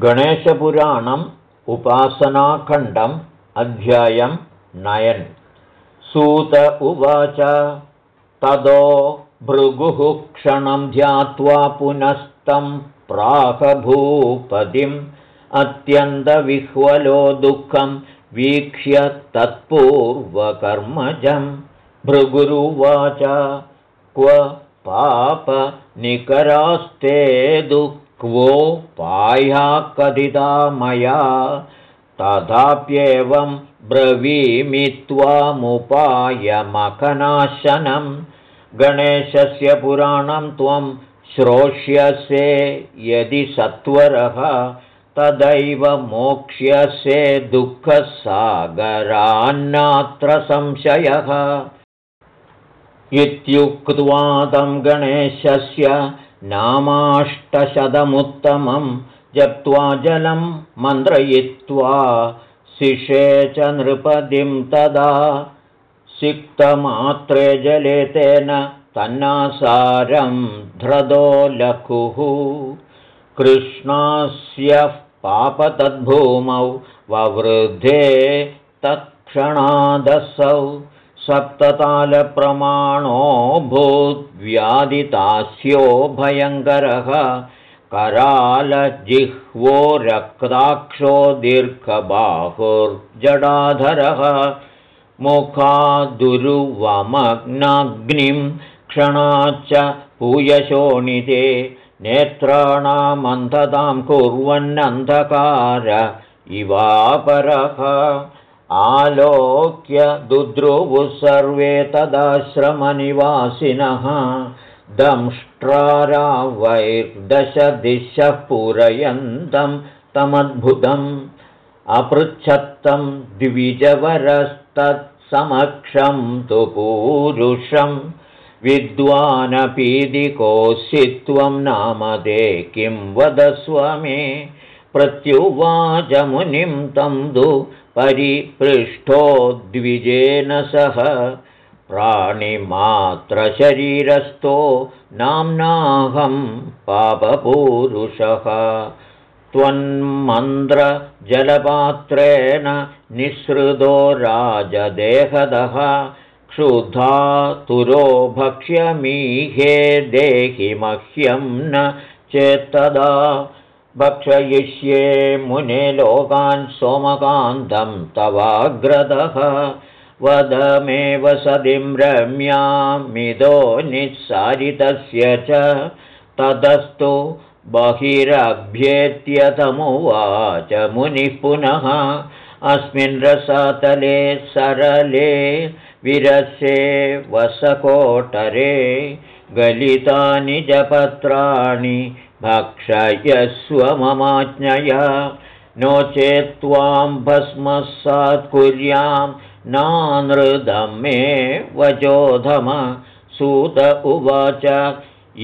गणेशपुराणम् उपासनाखण्डम् अध्यायं नयन्। सूत उवाच तदो भृगुः क्षणं ध्यात्वा पुनस्तं प्राहभूपदिम् अत्यन्तविह्वलो दुःखं वीक्ष्य तत्पूर्वकर्मजं भृगुरुवाच क्व पापनिकरास्ते दुःख क्वो पाह्या कथिता मया तथाप्येवं ब्रवीमि त्वामुपायमखनाशनं गणेशस्य पुराणं त्वं श्रोष्यसे यदि सत्वरः तदैव मोक्ष्यसे दुःखसागरान्नात्र संशयः। इत्युक्त्वा तं गणेशस्य नामाष्टशतमुत्तमं जप्त्वा जलं मन्त्रयित्वा शिषे च नृपदिं तदा सिक्तमात्रे जले तेन तन्नासारं ध्रदो लघुः। कृष्णास्य पापतद्भूमौ ववृद्धे तत्क्षणादसौ सप्ततालप्रमाणो भूद्व्यादितास्यो भयङ्करः करालजिह्वो रक्ताक्षो दीर्घबाहुर्जडाधरः मुखादुरुवमग्नाग्निं क्षणाच्च पूयशोणिते नेत्राणामन्धतां कुर्वन्नन्धकार इवापरः आलोक्य दुद्रुवुः सर्वे तदाश्रमनिवासिनः दंष्ट्रारावैर्दशदिशः पूरयन्तं तमद्भुतम् अपृच्छत्तं द्विजवरस्तत्समक्षं तु पूरुषं विद्वानपीदिकोऽसि त्वं नामदे किं वदस्व मे प्रत्युवाचमुनिं तं दु परिपृष्ठो द्विजेन सह। प्राणिमात्रशरीरस्थो नाम्नाहं पापपूरुषः। त्वन्मन्त्रजलपात्रेण निःसृतो राजदेहदः। क्षुधा तुरो भक्ष्यमीहे देहि मह्यं न चेत्तदा भक्षयिष्ये मुने लोकान् सोमकान्तं तवाग्रदः वदमेव सदिं रम्यामिदो निःसारितस्य च। ततस्तु बहिरभ्येत्यतमुवाच मुनिः पुनः। अस्मिन् रसातले सरले विरसे वसकोटरे गलितानि जपत्राणि भक्षयस्व ममाज्ञया नो चेत् त्वां भस्मसात्कुर्यां नानृदं मे वचोधम। सूत उवाच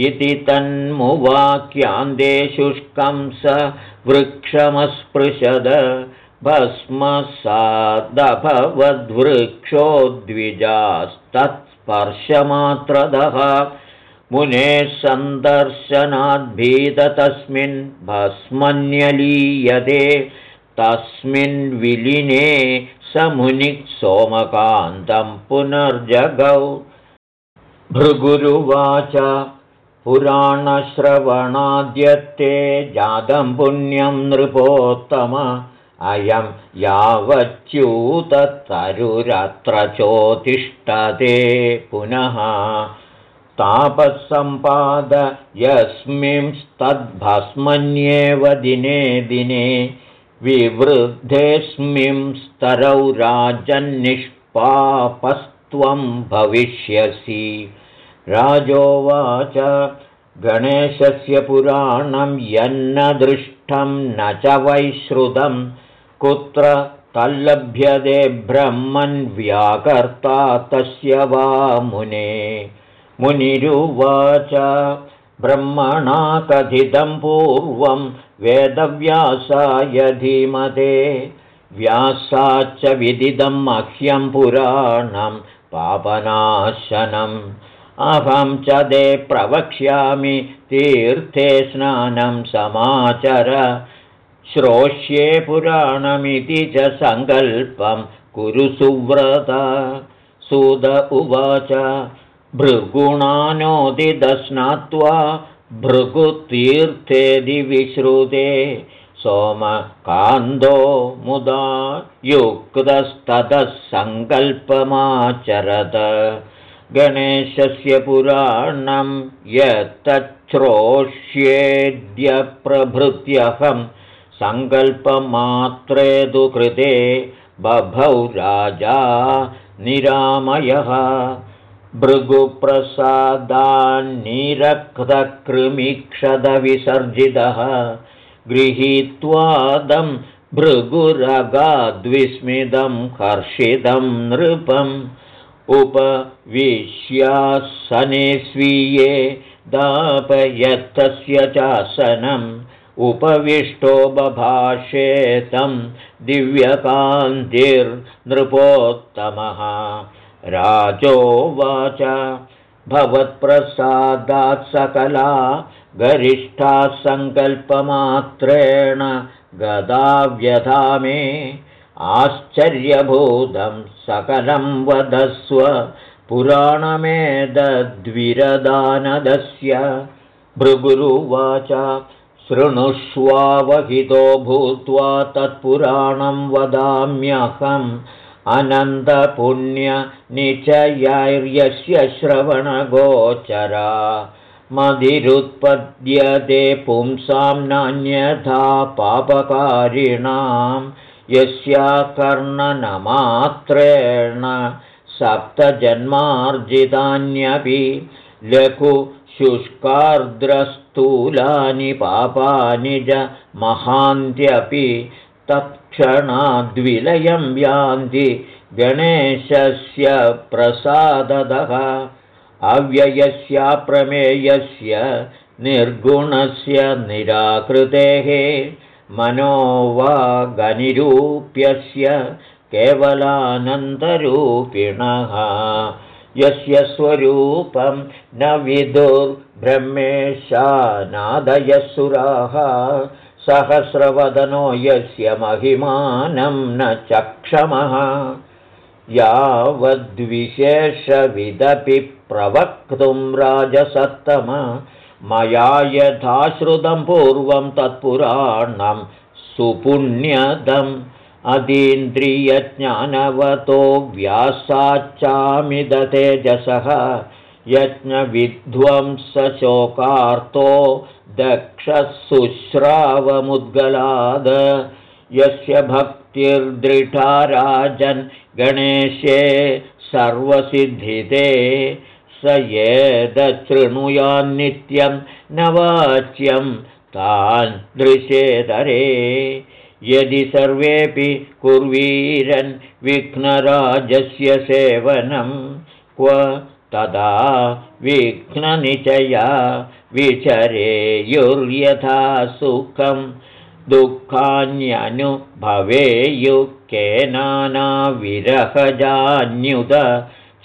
इति तन्मुवाक्यान्ते शुष्कं स वृक्षमस्पृशद। भस्मसादभवद्वृक्षो द्विजास्तत्स्पर्शमात्रदः मुनेः सन्दर्शनाद्भीत तस्मिन् भस्मन्यलीयते तस्मिन् विलिने स मुनिः सोमकान्तं पुनर्जगौ। भृगुरुवाच पुराणश्रवणाद्यत्ते जातं पुण्यं नृपोत्तम अयं यावच्यूततरुरत्र चोतिष्ठते पुनः तापःसम्पाद यस्मिंस्तद्भस्मन्येव दिने दिने विवृद्धेऽस्मिंस्तरौ राजन्निष्पापस्त्वं भविष्यसि। राजोवाच गणेशस्य पुराणं यन्न दृष्टं न च वैश्रुतं कुत्र तल्लभ्यते ब्रह्मन् व्याकर्ता तस्य वा मुने मुनिरुवाच। ब्रह्मणा कथितं पूर्वं वेदव्यासाय धीमते। व्यासाच्च विदिदं मह्यं पुराणं पापनाशनम्। अहं च ते प्रवक्ष्यामि तीर्थे स्नानं समाचर। श्रोष्ये पुराणमिति च सङ्कल्पं कुरु सुव्रत। सुद उवाच भृगुणानोदिदस्नात्वा भृगुतीर्थेदि विश्रुते सोमकान्दो मुदा युक्तस्ततः सङ्कल्पमाचरत। गणेशस्य पुराणं यत्तच्छ्रोष्येद्यप्रभृत्यहं सङ्कल्पमात्रे तु कृते बभौ राजा निरामयः भृगुप्रसादान्निरक्तकृमिक्षदविसर्जितः गृहीत्वादं भृगुरगाद्विस्मितं हर्षितं नृपम् उपविश्यासने स्वीये दापयत्तस्य चासनम् उपविष्टो बभाषेतं दिव्यकान्तिर्नृपोत्तमः राजोवाच भवत्प्रसादात् सकला गरिष्ठा सङ्कल्पमात्रेण गदा मे। आश्चर्यभूतं सकलं वदस्व पुराणमेदद्विरदानदस्य। भृगुरुवाच शृणुष्वावहितो भूत्वा तत्पुराणं वदाम्यहम् अनन्तपुण्यनिचयैर्यस्य श्रवणगोचरा मदिरुत्पद्यते पुंसां नान्यथा पापकारिणां यस्याकर्णनमात्रेण सप्तजन्मार्जितान्यपि लघुशुष्कार्द्रस्थूलानि पापानि च महान्त्यपि तत्क्षणाद्विलयं यान्ति गणेशस्य प्रसादतः अव्ययस्याप्रमेयस्य निर्गुणस्य निराकृतेः मनो वा गनिरूप्यस्य केवलानन्दरूपिणः। यस्य स्वरूपं न विदुर्ब्रह्मेशानादयसुराः सहस्रवदनो यस्य महिमानं न चक्षमः यावद्विशेषविदपि प्रवक्तुं राजसत्तम मया यथाश्रुतं पूर्वं तत्पुराणं सुपुण्यदम् अतीन्द्रियज्ञानवतो व्यासाच्चामिदतेजसः यज्ञविध्वंसशोकार्तो दक्षशुश्रावमुद्गलाद यस्य भक्तिर्दृढा राजन् गणेशे सर्वसिद्धिते। स येदशृणुयान्नित्यं न वाच्यं तान् दृशेतरे यदि सर्वेऽपि कुर्वीरन् विघ्नराजस्य सेवनं क्व तदा विघ्ननिचया विचरेयुर्यथा सुखं दुःखान्यनुभवेयुकेनानाविरहजान्युत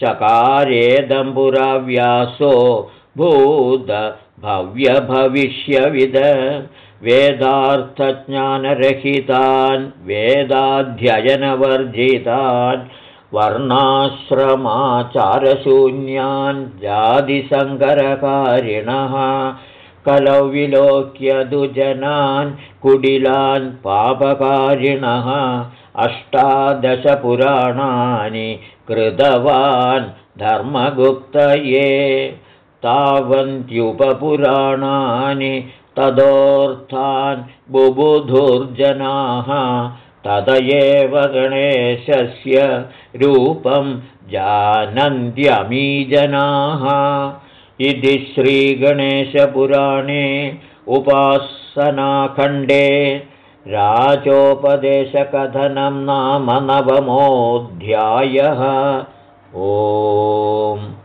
चकारेदम्बुराव्यासो भूतभव्यभविष्यविद वेदार्थज्ञानरहितान् वेदाध्ययनवर्जितान् वर्णाश्रमाचारशून्यान् जातिसङ्करकारिणः कलौ विलोक्य दुजनान् कुडिलान् पापकारिणः अष्टादशपुराणानि कृतवान् धर्मगुप्तये तावन्त्युपपुराणानि तदोर्थान् बुबुधुर्जनाः तद एव गणेशस्य रूपं जानन्त्यमीजनाः। इति श्रीगणेशपुराणे उपासनाखण्डे राजोपदेशकथनं नाम नवमोऽध्यायः। ओम्